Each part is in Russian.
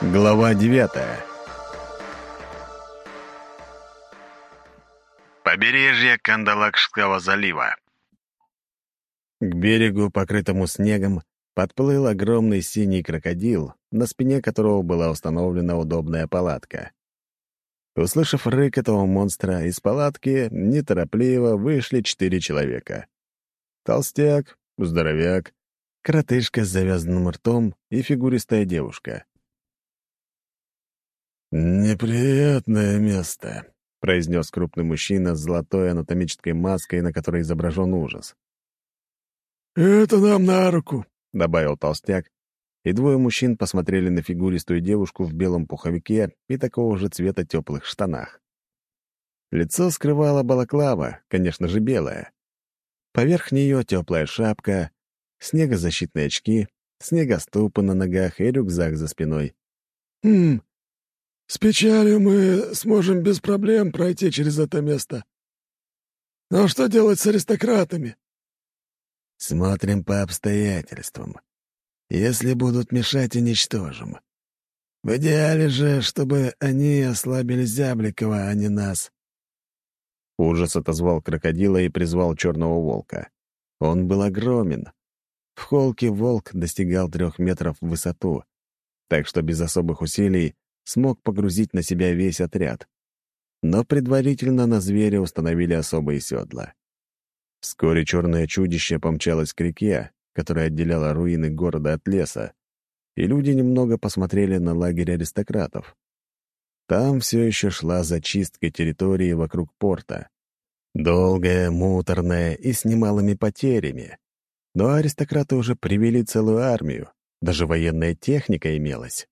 Глава девятая Побережье Кандалакшского залива К берегу, покрытому снегом, подплыл огромный синий крокодил, на спине которого была установлена удобная палатка. Услышав рык этого монстра, из палатки неторопливо вышли четыре человека. Толстяк, здоровяк, коротышка с завязанным ртом и фигуристая девушка. «Неприятное место», — произнес крупный мужчина с золотой анатомической маской, на которой изображен ужас. «Это нам на руку», — добавил толстяк, и двое мужчин посмотрели на фигуристую девушку в белом пуховике и такого же цвета теплых штанах. Лицо скрывала балаклава, конечно же, белая. Поверх нее теплая шапка, снегозащитные очки, снегоступы на ногах и рюкзак за спиной. «Хм, с печалью мы сможем без проблем пройти через это место. Но что делать с аристократами? Смотрим по обстоятельствам. Если будут мешать, уничтожим. В идеале же, чтобы они ослабили Зябликова, а не нас. Ужас отозвал крокодила и призвал черного волка. Он был огромен. В холке волк достигал трех метров в высоту, так что без особых усилий смог погрузить на себя весь отряд. Но предварительно на зверя установили особые седла. Вскоре черное чудище помчалось к реке, которая отделяла руины города от леса, и люди немного посмотрели на лагерь аристократов. Там все еще шла зачистка территории вокруг порта. Долгая, муторная и с немалыми потерями. Но аристократы уже привели целую армию, даже военная техника имелась.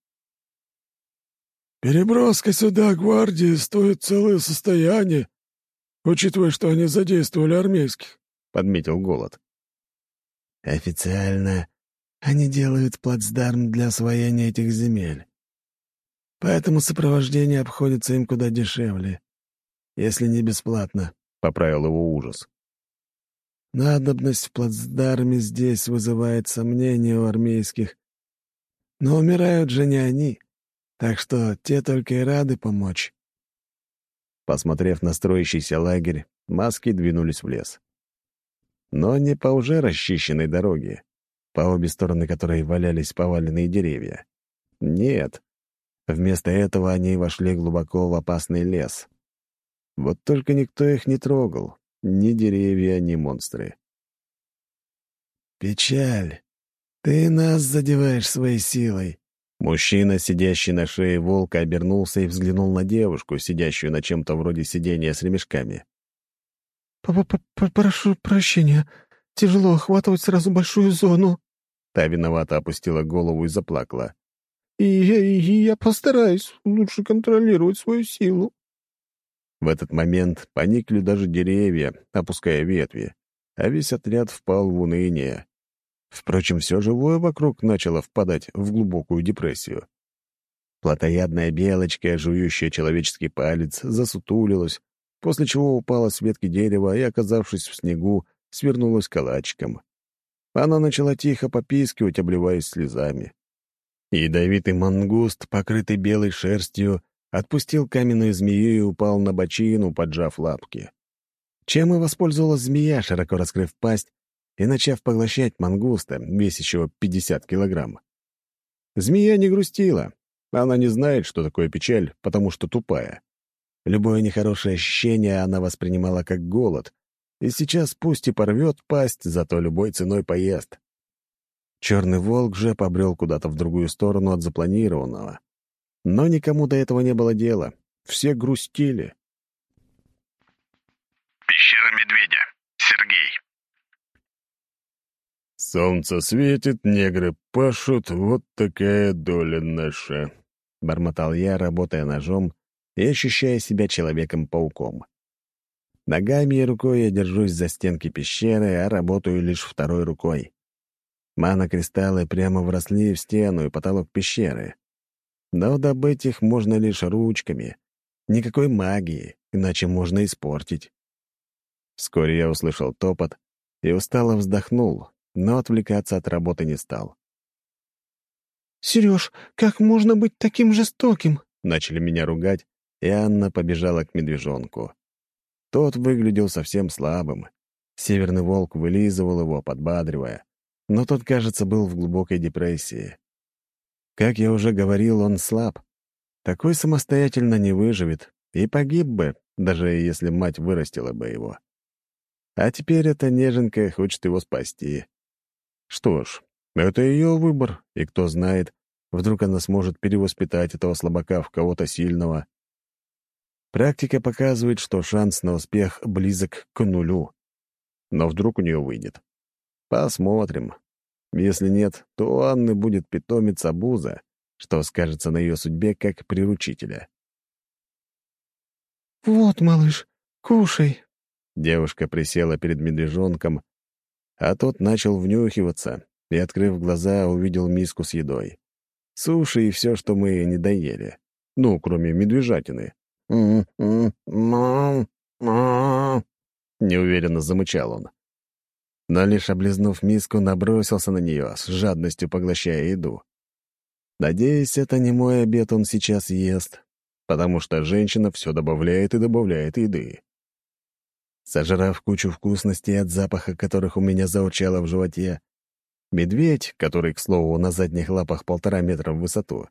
Переброска сюда гвардии стоит целое состояние, учитывая, что они задействовали армейских», — подметил Голод. «Официально они делают плацдарм для освоения этих земель. Поэтому сопровождение обходится им куда дешевле, если не бесплатно», — поправил его ужас. «Надобность в плацдарме здесь вызывает сомнения у армейских, но умирают же не они». Так что те только и рады помочь. Посмотрев на строящийся лагерь, маски двинулись в лес. Но не по уже расчищенной дороге, по обе стороны которой валялись поваленные деревья. Нет. Вместо этого они вошли глубоко в опасный лес. Вот только никто их не трогал, ни деревья, ни монстры. «Печаль, ты нас задеваешь своей силой», Мужчина, сидящий на шее волка, обернулся и взглянул на девушку, сидящую на чем-то вроде сидения с ремешками. П -п -п «Прошу прощения. Тяжело охватывать сразу большую зону». Та виновато опустила голову и заплакала. «И я, и я постараюсь лучше контролировать свою силу». В этот момент поникли даже деревья, опуская ветви, а весь отряд впал в уныние. Впрочем, все живое вокруг начало впадать в глубокую депрессию. Плотоядная белочка, жующая человеческий палец, засутулилась, после чего упала с ветки дерева и, оказавшись в снегу, свернулась калачиком. Она начала тихо попискивать, обливаясь слезами. Ядовитый мангуст, покрытый белой шерстью, отпустил каменную змею и упал на бочину, поджав лапки. Чем и воспользовалась змея, широко раскрыв пасть и начав поглощать мангуста, весящего 50 килограмм. Змея не грустила. Она не знает, что такое печаль, потому что тупая. Любое нехорошее ощущение она воспринимала как голод, и сейчас пусть и порвет пасть, зато любой ценой поест. Черный волк же побрел куда-то в другую сторону от запланированного. Но никому до этого не было дела. Все грустили. Пещера медведя. «Солнце светит, негры пашут, вот такая доля наша», — бормотал я, работая ножом и ощущая себя Человеком-пауком. Ногами и рукой я держусь за стенки пещеры, а работаю лишь второй рукой. Мана-кристаллы прямо вросли в стену и потолок пещеры. Но добыть их можно лишь ручками. Никакой магии, иначе можно испортить. Вскоре я услышал топот и устало вздохнул, но отвлекаться от работы не стал. Сереж, как можно быть таким жестоким?» Начали меня ругать, и Анна побежала к медвежонку. Тот выглядел совсем слабым. Северный волк вылизывал его, подбадривая. Но тот, кажется, был в глубокой депрессии. Как я уже говорил, он слаб. Такой самостоятельно не выживет и погиб бы, даже если мать вырастила бы его. А теперь эта неженка хочет его спасти. Что ж, это ее выбор, и кто знает, вдруг она сможет перевоспитать этого слабака в кого-то сильного. Практика показывает, что шанс на успех близок к нулю. Но вдруг у нее выйдет. Посмотрим. Если нет, то у Анны будет питомец Абуза, что скажется на ее судьбе как приручителя. «Вот, малыш, кушай». Девушка присела перед медвежонком, а тот начал внюхиваться и, открыв глаза, увидел миску с едой. Суши и все, что мы не доели. Ну, кроме медвежатины. «М-м-м, неуверенно замычал он. Но лишь облизнув миску, набросился на нее, с жадностью поглощая еду. Надеюсь, это не мой обед он сейчас ест, потому что женщина все добавляет и добавляет еды. Сожрав кучу вкусностей от запаха, которых у меня заурчало в животе, медведь, который, к слову, на задних лапах полтора метра в высоту,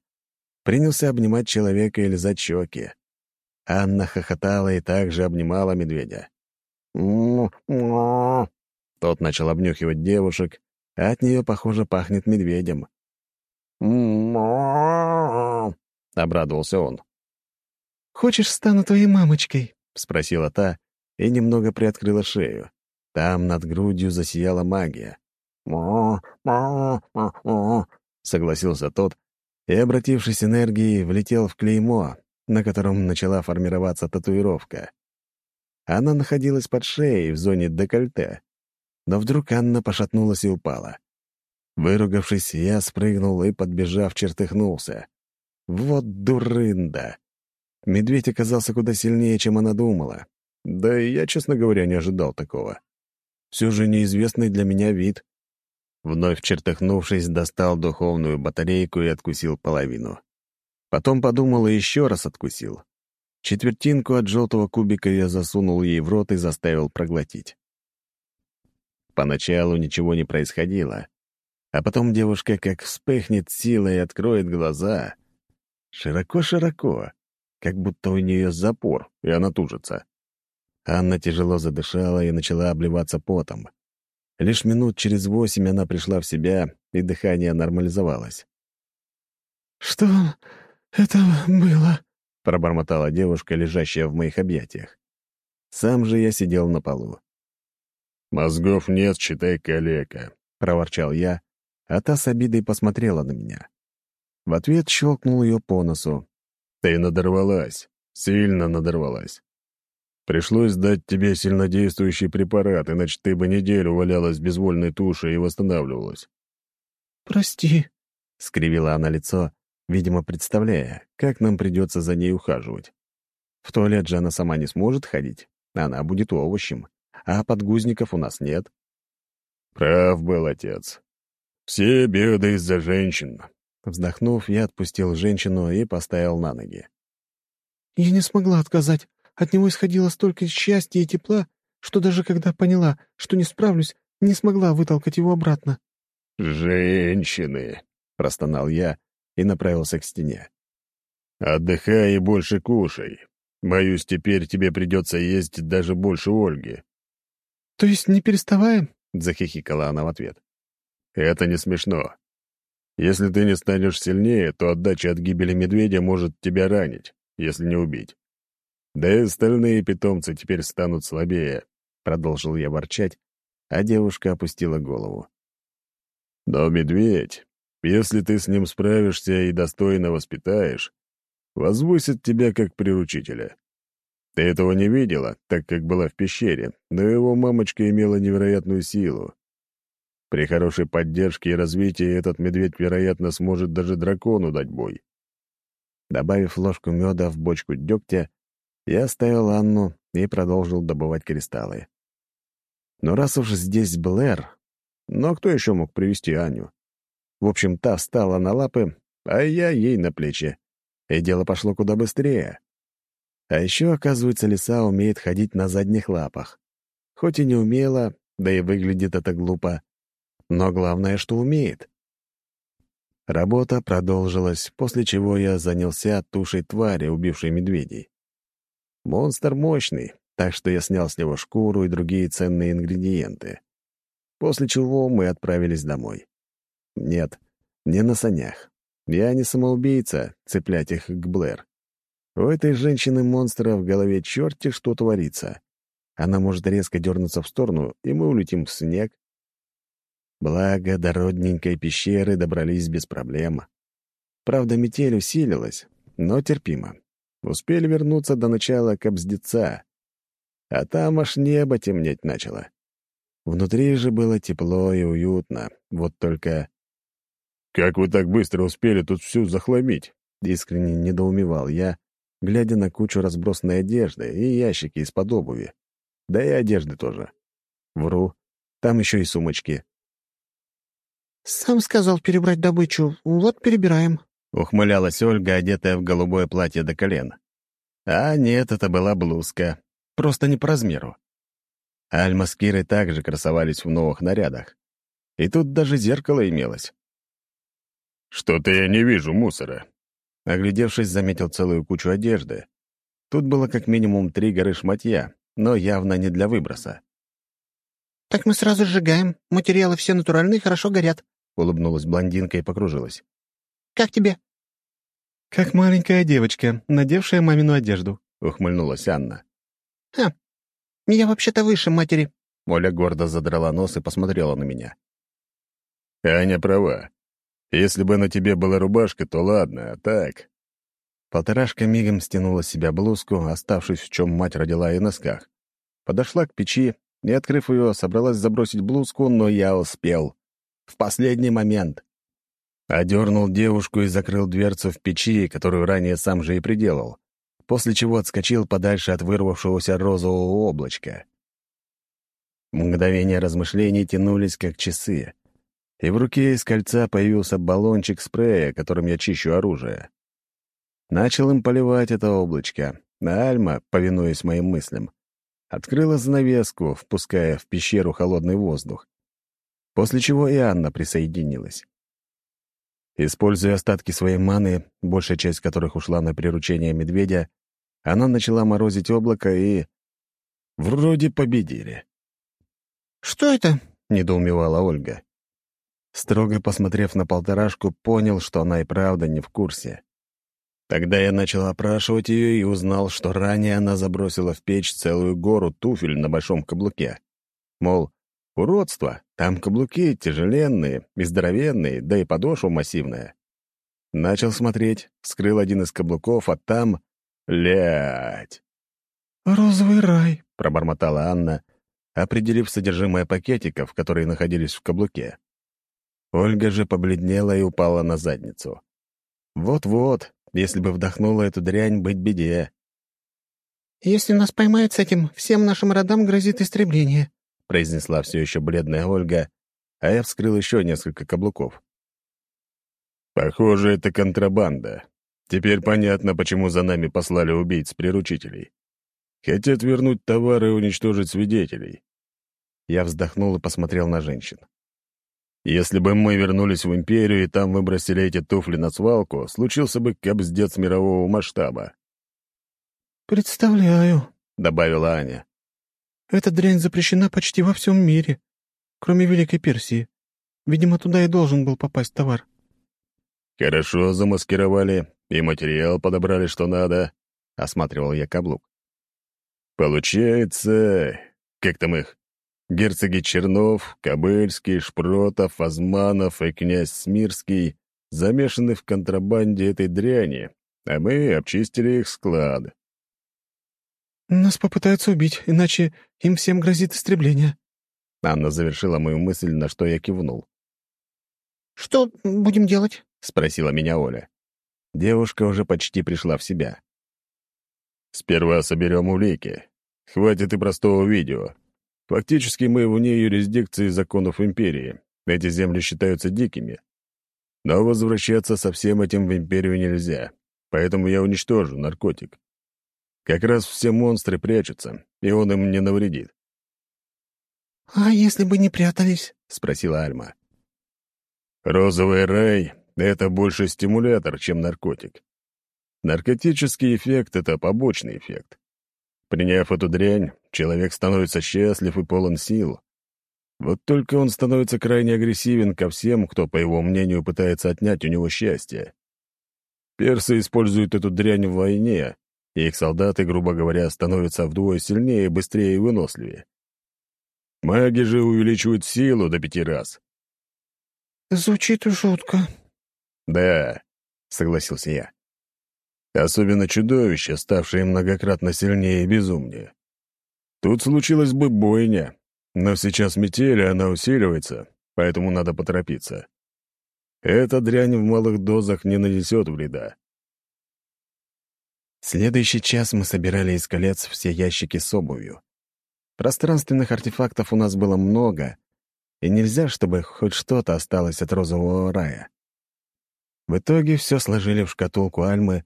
принялся обнимать человека и лизать щеки. Анна хохотала и также обнимала медведя. Тот начал обнюхивать девушек, а от нее, похоже, пахнет медведем. Обрадовался он. «Хочешь, стану твоей мамочкой?» — спросила та и немного приоткрыла шею. Там над грудью засияла магия. согласился тот и, обратившись энергией, влетел в клеймо, на котором начала формироваться татуировка. Она находилась под шеей в зоне декольте. Но вдруг Анна пошатнулась и упала. Выругавшись, я спрыгнул и, подбежав, чертыхнулся. Вот дурында! Медведь оказался куда сильнее, чем она думала. Да и я, честно говоря, не ожидал такого. Все же неизвестный для меня вид. Вновь чертыхнувшись, достал духовную батарейку и откусил половину. Потом подумал и еще раз откусил. Четвертинку от желтого кубика я засунул ей в рот и заставил проглотить. Поначалу ничего не происходило, а потом девушка как вспыхнет силой и откроет глаза. Широко-широко, как будто у нее запор, и она тужится. Анна тяжело задышала и начала обливаться потом. Лишь минут через восемь она пришла в себя, и дыхание нормализовалось. «Что это было?» пробормотала девушка, лежащая в моих объятиях. Сам же я сидел на полу. «Мозгов нет, считай калека», — проворчал я, а та с обидой посмотрела на меня. В ответ щелкнул ее по носу. «Ты надорвалась, сильно надорвалась. Пришлось дать тебе сильнодействующий препарат, иначе ты бы неделю валялась безвольной тушей и восстанавливалась». «Прости», — скривила она лицо, видимо, представляя, как нам придется за ней ухаживать. В туалет же она сама не сможет ходить, она будет овощем, а подгузников у нас нет. Прав был отец. Все беды из-за женщин. Вздохнув, я отпустил женщину и поставил на ноги. Я не смогла отказать. От него исходило столько счастья и тепла, что даже когда поняла, что не справлюсь, не смогла вытолкать его обратно. «Женщины!» — простонал я, и направился к стене. «Отдыхай и больше кушай. Боюсь, теперь тебе придется есть даже больше Ольги». «То есть не переставаем?» — захихикала она в ответ. «Это не смешно. Если ты не станешь сильнее, то отдача от гибели медведя может тебя ранить, если не убить. Да и остальные питомцы теперь станут слабее», — продолжил я ворчать, а девушка опустила голову. «Но медведь если ты с ним справишься и достойно воспитаешь, возвысит тебя как приручителя. Ты этого не видела, так как была в пещере, но его мамочка имела невероятную силу. При хорошей поддержке и развитии этот медведь, вероятно, сможет даже дракону дать бой. Добавив ложку меда в бочку дегтя, я оставил Анну и продолжил добывать кристаллы. Но раз уж здесь Блэр, но кто еще мог привести Аню? В общем, та встала на лапы, а я ей на плечи. И дело пошло куда быстрее. А еще, оказывается, лиса умеет ходить на задних лапах. Хоть и не умела, да и выглядит это глупо. Но главное, что умеет. Работа продолжилась, после чего я занялся тушей твари, убившей медведей. Монстр мощный, так что я снял с него шкуру и другие ценные ингредиенты. После чего мы отправились домой. Нет, не на санях. Я не самоубийца, цеплять их к Блэр. У этой женщины-монстра в голове черти что творится. Она может резко дернуться в сторону, и мы улетим в снег. Благо, до родненькой пещеры добрались без проблем. Правда, метель усилилась, но терпимо. Успели вернуться до начала Кобздеца. А там аж небо темнеть начало. Внутри же было тепло и уютно, вот только... «Как вы так быстро успели тут всю захламить?» — искренне недоумевал я, глядя на кучу разбросанной одежды и ящики из-под обуви. Да и одежды тоже. Вру, там еще и сумочки. «Сам сказал перебрать добычу, вот перебираем», — ухмылялась Ольга, одетая в голубое платье до колен. А нет, это была блузка. Просто не по размеру. Альма с Кирой также красовались в новых нарядах. И тут даже зеркало имелось. «Что-то я не вижу мусора». Оглядевшись, заметил целую кучу одежды. Тут было как минимум три горы шматья, но явно не для выброса. «Так мы сразу сжигаем. Материалы все натуральные, хорошо горят», — улыбнулась блондинка и покружилась. «Как тебе?» «Как маленькая девочка, надевшая мамину одежду», — ухмыльнулась Анна. «Ха, я вообще-то выше матери». Оля гордо задрала нос и посмотрела на меня. «Аня права. Если бы на тебе была рубашка, то ладно, а так...» Полторашка мигом стянула с себя блузку, оставшись в чем мать родила и носках. Подошла к печи и, открыв ее, собралась забросить блузку, но я успел. В последний момент. Одернул девушку и закрыл дверцу в печи, которую ранее сам же и приделал, после чего отскочил подальше от вырвавшегося розового облачка. Мгновения размышлений тянулись, как часы, и в руке из кольца появился баллончик спрея, которым я чищу оружие. Начал им поливать это облачко, а Альма, повинуясь моим мыслям, открыла занавеску, впуская в пещеру холодный воздух, после чего и Анна присоединилась. Используя остатки своей маны, большая часть которых ушла на приручение медведя, она начала морозить облако и... Вроде победили. «Что это?» — недоумевала Ольга. Строго посмотрев на полторашку, понял, что она и правда не в курсе. Тогда я начал опрашивать ее и узнал, что ранее она забросила в печь целую гору туфель на большом каблуке. Мол, Уродство. Там каблуки тяжеленные и здоровенные, да и подошва массивная. Начал смотреть, вскрыл один из каблуков, а там... Лять! «Розовый рай», — пробормотала Анна, определив содержимое пакетиков, которые находились в каблуке. Ольга же побледнела и упала на задницу. Вот-вот, если бы вдохнула эту дрянь, быть беде. «Если нас поймают с этим, всем нашим родам грозит истребление», — произнесла все еще бледная Ольга, а я вскрыл еще несколько каблуков. «Похоже, это контрабанда. Теперь понятно, почему за нами послали убийц-приручителей. Хотят вернуть товары и уничтожить свидетелей». Я вздохнул и посмотрел на женщин. «Если бы мы вернулись в Империю и там выбросили эти туфли на свалку, случился бы капздец мирового масштаба». «Представляю», — добавила Аня. Эта дрянь запрещена почти во всем мире, кроме Великой Персии. Видимо, туда и должен был попасть товар. «Хорошо замаскировали, и материал подобрали, что надо», — осматривал я каблук. «Получается, как там их, герцоги Чернов, Кобыльский, Шпротов, Азманов и князь Смирский замешаны в контрабанде этой дряни, а мы обчистили их склад. «Нас попытаются убить, иначе им всем грозит истребление». Анна завершила мою мысль, на что я кивнул. «Что будем делать?» — спросила меня Оля. Девушка уже почти пришла в себя. «Сперва соберем улики. Хватит и простого видео. Фактически мы вне юрисдикции законов Империи. Эти земли считаются дикими. Но возвращаться со всем этим в Империю нельзя, поэтому я уничтожу наркотик. Как раз все монстры прячутся, и он им не навредит. «А если бы не прятались?» — спросила Альма. «Розовый рай — это больше стимулятор, чем наркотик. Наркотический эффект — это побочный эффект. Приняв эту дрянь, человек становится счастлив и полон сил. Вот только он становится крайне агрессивен ко всем, кто, по его мнению, пытается отнять у него счастье. Персы используют эту дрянь в войне, и их солдаты, грубо говоря, становятся вдвое сильнее, быстрее и выносливее. Маги же увеличивают силу до пяти раз. «Звучит жутко». «Да», — согласился я. Особенно чудовища, ставшие многократно сильнее и безумнее. Тут случилась бы бойня, но сейчас метель, и она усиливается, поэтому надо поторопиться. Эта дрянь в малых дозах не нанесет вреда. Следующий час мы собирали из колец все ящики с обувью. Пространственных артефактов у нас было много, и нельзя, чтобы хоть что-то осталось от розового рая. В итоге все сложили в шкатулку Альмы,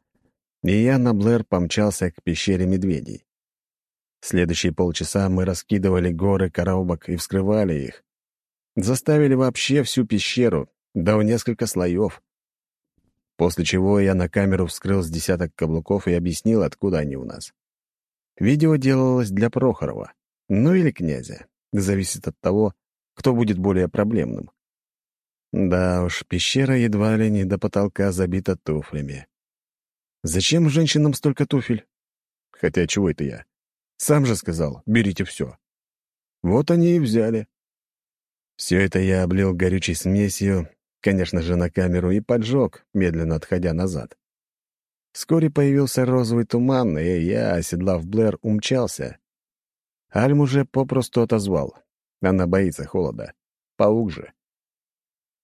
и я на Блэр помчался к пещере медведей. Следующие полчаса мы раскидывали горы коробок и вскрывали их. Заставили вообще всю пещеру, да в несколько слоев. После чего я на камеру вскрыл с десяток каблуков и объяснил, откуда они у нас. Видео делалось для Прохорова, ну или князя. Зависит от того, кто будет более проблемным. Да уж, пещера едва ли не до потолка забита туфлями. Зачем женщинам столько туфель? Хотя чего это я? Сам же сказал, берите все. Вот они и взяли. Все это я облил горючей смесью, конечно же, на камеру и поджег, медленно отходя назад. Вскоре появился розовый туман, и я, оседлав Блэр, умчался. Альм уже попросту отозвал. Она боится холода. Паук же.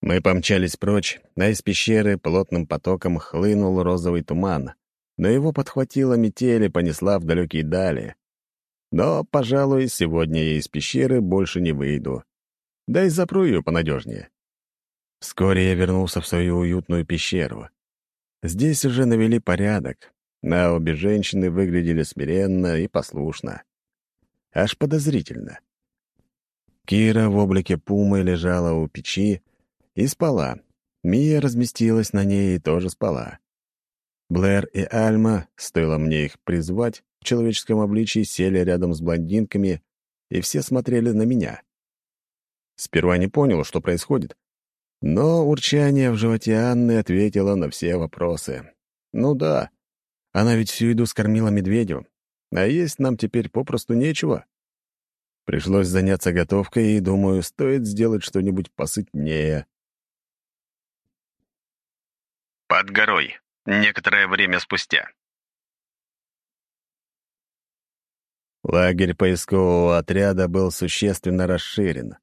Мы помчались прочь, а из пещеры плотным потоком хлынул розовый туман, но его подхватила метель и понесла в далекие дали. Но, пожалуй, сегодня я из пещеры больше не выйду. Да и запру ее понадежнее. Вскоре я вернулся в свою уютную пещеру. Здесь уже навели порядок, а обе женщины выглядели смиренно и послушно. Аж подозрительно. Кира в облике пумы лежала у печи и спала. Мия разместилась на ней и тоже спала. Блэр и Альма, стоило мне их призвать, в человеческом обличии сели рядом с блондинками, и все смотрели на меня. Сперва не понял, что происходит, но урчание в животе Анны ответило на все вопросы. Ну да, она ведь всю еду скормила медведю, а есть нам теперь попросту нечего. Пришлось заняться готовкой, и, думаю, стоит сделать что-нибудь посытнее. Под горой. Некоторое время спустя. Лагерь поискового отряда был существенно расширен.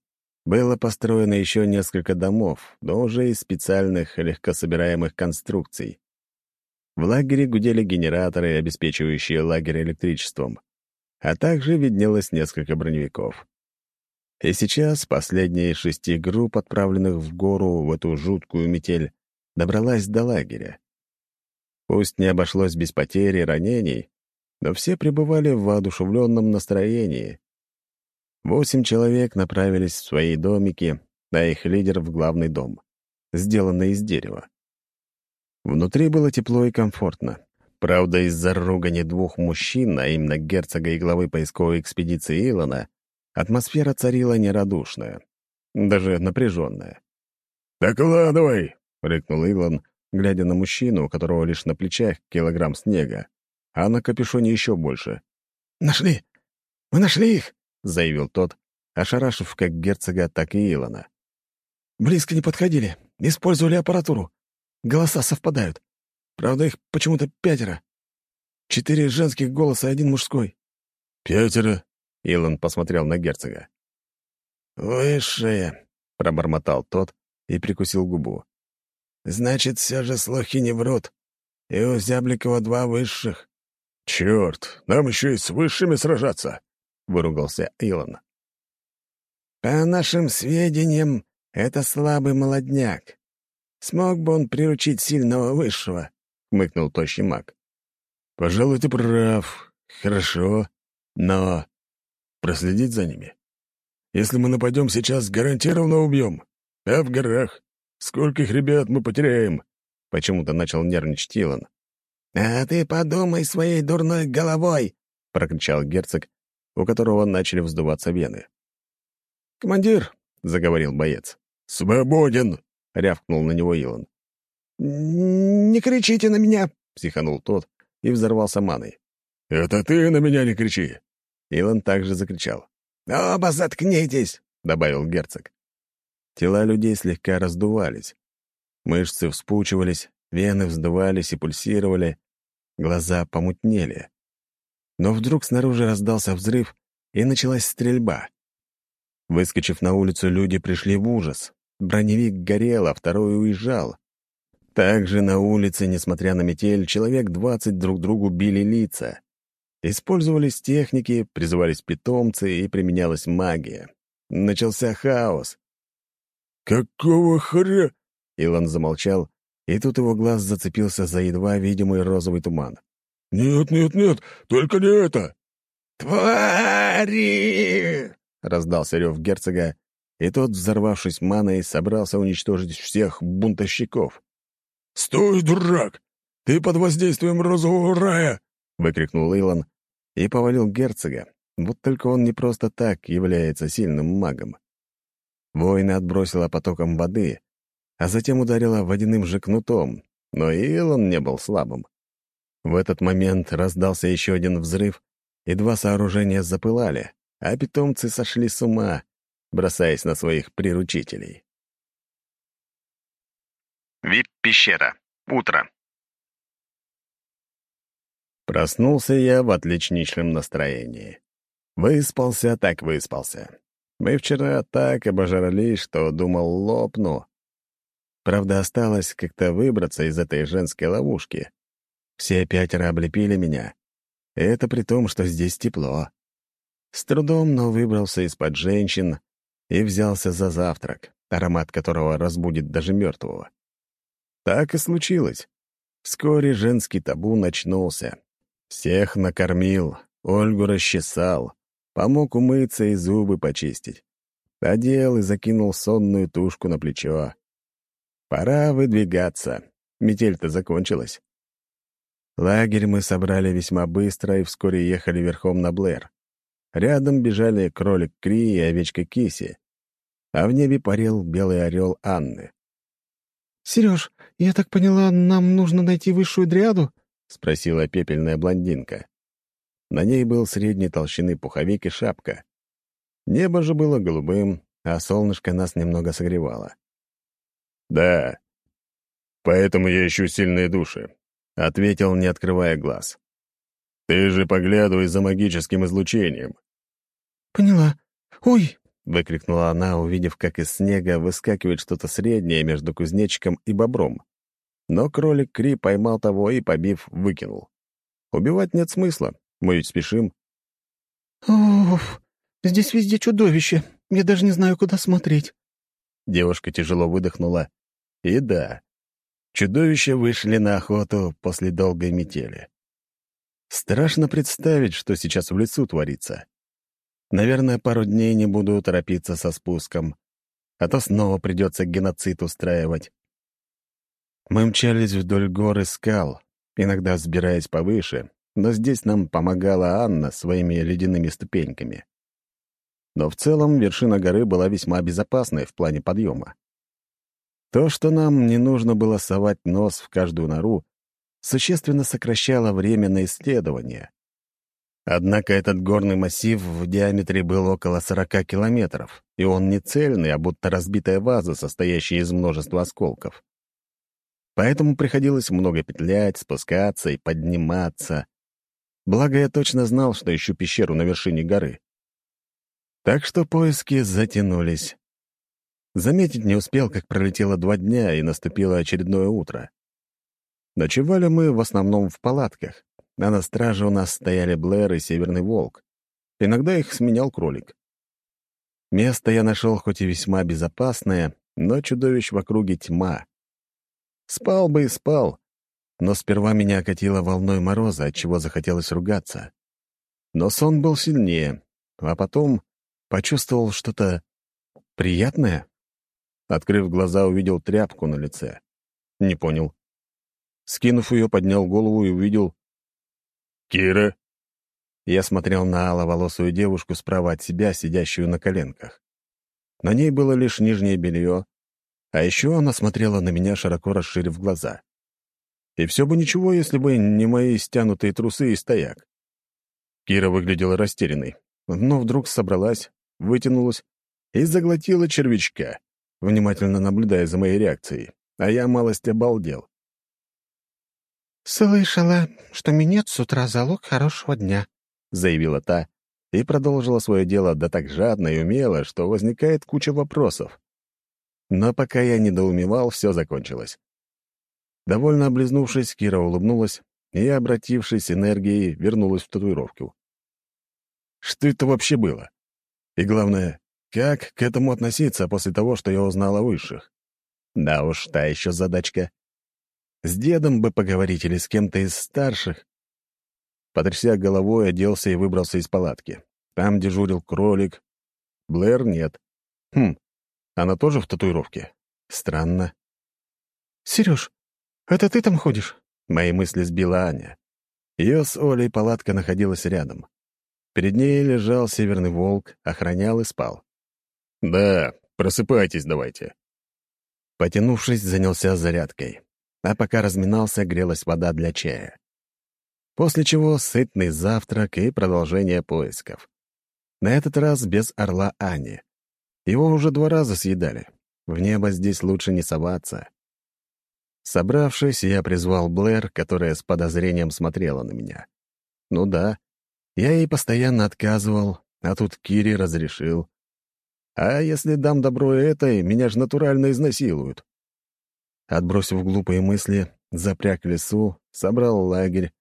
Было построено еще несколько домов, но уже из специальных легкособираемых конструкций. В лагере гудели генераторы, обеспечивающие лагерь электричеством, а также виднелось несколько броневиков. И сейчас последняя из шести групп, отправленных в гору в эту жуткую метель, добралась до лагеря. Пусть не обошлось без потери и ранений, но все пребывали в воодушевленном настроении. Восемь человек направились в свои домики, а их лидер — в главный дом, сделанный из дерева. Внутри было тепло и комфортно. Правда, из-за ругани двух мужчин, а именно герцога и главы поисковой экспедиции Илона, атмосфера царила нерадушная, даже напряженная. «Докладывай!» — рыкнул Илон, глядя на мужчину, у которого лишь на плечах килограмм снега, а на капюшоне еще больше. «Нашли! Мы нашли их!» — заявил тот, ошарашив как герцога, так и Илона. «Близко не подходили. Использовали аппаратуру. Голоса совпадают. Правда, их почему-то пятеро. Четыре женских голоса и один мужской». «Пятеро?» — Илон посмотрел на герцога. «Высшие», — пробормотал тот и прикусил губу. «Значит, все же слухи не врут. И у Зябликова два высших». «Черт, нам еще и с высшими сражаться!» — выругался Илон. «По нашим сведениям, это слабый молодняк. Смог бы он приручить сильного высшего?» — хмыкнул тощий маг. «Пожалуй, ты прав. Хорошо. Но проследить за ними? Если мы нападем сейчас, гарантированно убьем. А в горах? Сколько их ребят мы потеряем?» Почему-то начал нервничать Илон. «А ты подумай своей дурной головой!» — прокричал герцог, у которого начали вздуваться вены. «Командир!» — заговорил боец. «Свободен!» — рявкнул на него Илон. «Не кричите на меня!» — психанул тот и взорвался маной. «Это ты на меня не кричи!» Илон также закричал. «Оба заткнитесь!» — добавил герцог. Тела людей слегка раздувались. Мышцы вспучивались, вены вздувались и пульсировали, глаза помутнели. Но вдруг снаружи раздался взрыв, и началась стрельба. Выскочив на улицу, люди пришли в ужас. Броневик горел, а второй уезжал. Также на улице, несмотря на метель, человек двадцать друг другу били лица. Использовались техники, призывались питомцы и применялась магия. Начался хаос. «Какого хря?» Илон замолчал, и тут его глаз зацепился за едва видимый розовый туман. «Нет, нет, нет, только не это!» «Твари!» — раздался рев герцога, и тот, взорвавшись маной, собрался уничтожить всех бунтовщиков. «Стой, дурак! Ты под воздействием розового рая!» — выкрикнул Илон и повалил герцога. Вот только он не просто так является сильным магом. Воина отбросила потоком воды, а затем ударила водяным же кнутом, но и Илон не был слабым. В этот момент раздался еще один взрыв, и два сооружения запылали, а питомцы сошли с ума, бросаясь на своих приручителей. Вип-пещера. Утро. Проснулся я в отличнейшем настроении. Выспался так выспался. Мы вчера так обожрались, что думал, лопну. Правда, осталось как-то выбраться из этой женской ловушки. Все пятеро облепили меня. Это при том, что здесь тепло. С трудом, но выбрался из-под женщин и взялся за завтрак, аромат которого разбудит даже мертвого. Так и случилось. Вскоре женский табу начнулся. Всех накормил, Ольгу расчесал, помог умыться и зубы почистить. Одел и закинул сонную тушку на плечо. Пора выдвигаться. Метель-то закончилась. Лагерь мы собрали весьма быстро и вскоре ехали верхом на Блэр. Рядом бежали кролик Кри и овечка Киси, а в небе парил белый орел Анны. «Сереж, я так поняла, нам нужно найти высшую дриаду?» — спросила пепельная блондинка. На ней был средней толщины пуховик и шапка. Небо же было голубым, а солнышко нас немного согревало. «Да, поэтому я ищу сильные души», — ответил, не открывая глаз. «Ты же поглядывай за магическим излучением». «Поняла. Ой, — выкрикнула она, увидев, как из снега выскакивает что-то среднее между кузнечиком и бобром. Но кролик Кри поймал того и, побив, выкинул. Убивать нет смысла, мы ведь спешим. «Оф, здесь везде чудовище. Я даже не знаю, куда смотреть». Девушка тяжело выдохнула. И да, чудовища вышли на охоту после долгой метели. Страшно представить, что сейчас в лесу творится. Наверное, пару дней не буду торопиться со спуском, а то снова придется геноцид устраивать. Мы мчались вдоль гор и скал, иногда взбираясь повыше, но здесь нам помогала Анна своими ледяными ступеньками. Но в целом вершина горы была весьма безопасной в плане подъема. То, что нам не нужно было совать нос в каждую нору, существенно сокращало время на исследование. Однако этот горный массив в диаметре был около 40 километров, и он не цельный, а будто разбитая ваза, состоящая из множества осколков. Поэтому приходилось много петлять, спускаться и подниматься. Благо, я точно знал, что ищу пещеру на вершине горы. Так что поиски затянулись. Заметить не успел, как пролетело два дня, и наступило очередное утро. Ночевали мы в основном в палатках а на страже у нас стояли Блэр и Северный Волк. Иногда их сменял кролик. Место я нашел хоть и весьма безопасное, но чудовищ в округе тьма. Спал бы и спал, но сперва меня окатило волной мороза, от чего захотелось ругаться. Но сон был сильнее, а потом почувствовал что-то приятное. Открыв глаза, увидел тряпку на лице. Не понял. Скинув ее, поднял голову и увидел... «Кира!» Я смотрел на аловолосую девушку справа от себя, сидящую на коленках. На ней было лишь нижнее белье, а еще она смотрела на меня, широко расширив глаза. И все бы ничего, если бы не мои стянутые трусы и стояк. Кира выглядела растерянной, но вдруг собралась, вытянулась и заглотила червячка, внимательно наблюдая за моей реакцией, а я малость обалдел. «Слышала, что минет с утра залог хорошего дня», — заявила та и продолжила свое дело да так жадно и умело, что возникает куча вопросов. Но пока я недоумевал, все закончилось. Довольно облизнувшись, Кира улыбнулась и, обратившись энергией, вернулась в татуировку. Что это вообще было? И главное, как к этому относиться после того, что я узнал о высших? Да уж, та еще задачка. С дедом бы поговорить или с кем-то из старших, Потряся головой, оделся и выбрался из палатки. Там дежурил кролик. Блэр нет. Хм, она тоже в татуировке? Странно. «Сереж, это ты там ходишь?» Мои мысли сбила Аня. Ее с Олей палатка находилась рядом. Перед ней лежал северный волк, охранял и спал. «Да, просыпайтесь давайте». Потянувшись, занялся зарядкой. А пока разминался, грелась вода для чая. После чего сытный завтрак и продолжение поисков. На этот раз без орла Ани. Его уже два раза съедали. В небо здесь лучше не соваться. Собравшись, я призвал Блэр, которая с подозрением смотрела на меня. Ну да, я ей постоянно отказывал, а тут Кири разрешил. А если дам добро этой, меня же натурально изнасилуют. Отбросив глупые мысли, запряг лесу, собрал лагерь,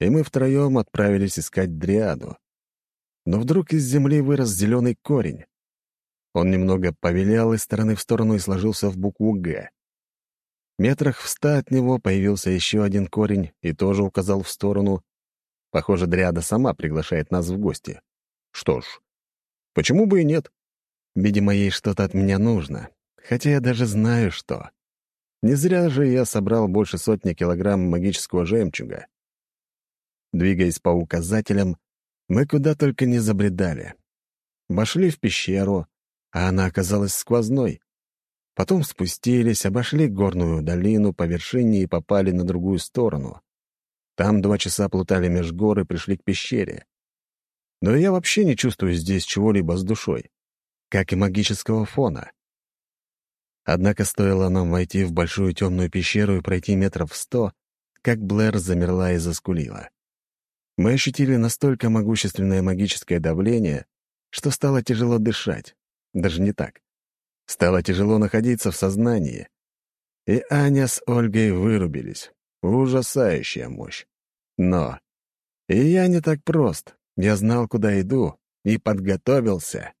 и мы втроем отправились искать дриаду. Но вдруг из земли вырос зеленый корень. Он немного повилял из стороны в сторону и сложился в букву «Г». Метрах в ста от него появился еще один корень и тоже указал в сторону. Похоже, дриада сама приглашает нас в гости. Что ж, почему бы и нет? Видимо, ей что-то от меня нужно, хотя я даже знаю, что. Не зря же я собрал больше сотни килограмм магического жемчуга. Двигаясь по указателям, мы куда только не забредали. Вошли в пещеру, а она оказалась сквозной. Потом спустились, обошли горную долину по вершине и попали на другую сторону. Там два часа плутали меж гор и пришли к пещере. Но я вообще не чувствую здесь чего-либо с душой, как и магического фона. Однако стоило нам войти в большую темную пещеру и пройти метров сто, как Блэр замерла и заскулила. Мы ощутили настолько могущественное магическое давление, что стало тяжело дышать. Даже не так. Стало тяжело находиться в сознании. И Аня с Ольгой вырубились. Ужасающая мощь. Но и я не так прост. Я знал, куда иду, и подготовился.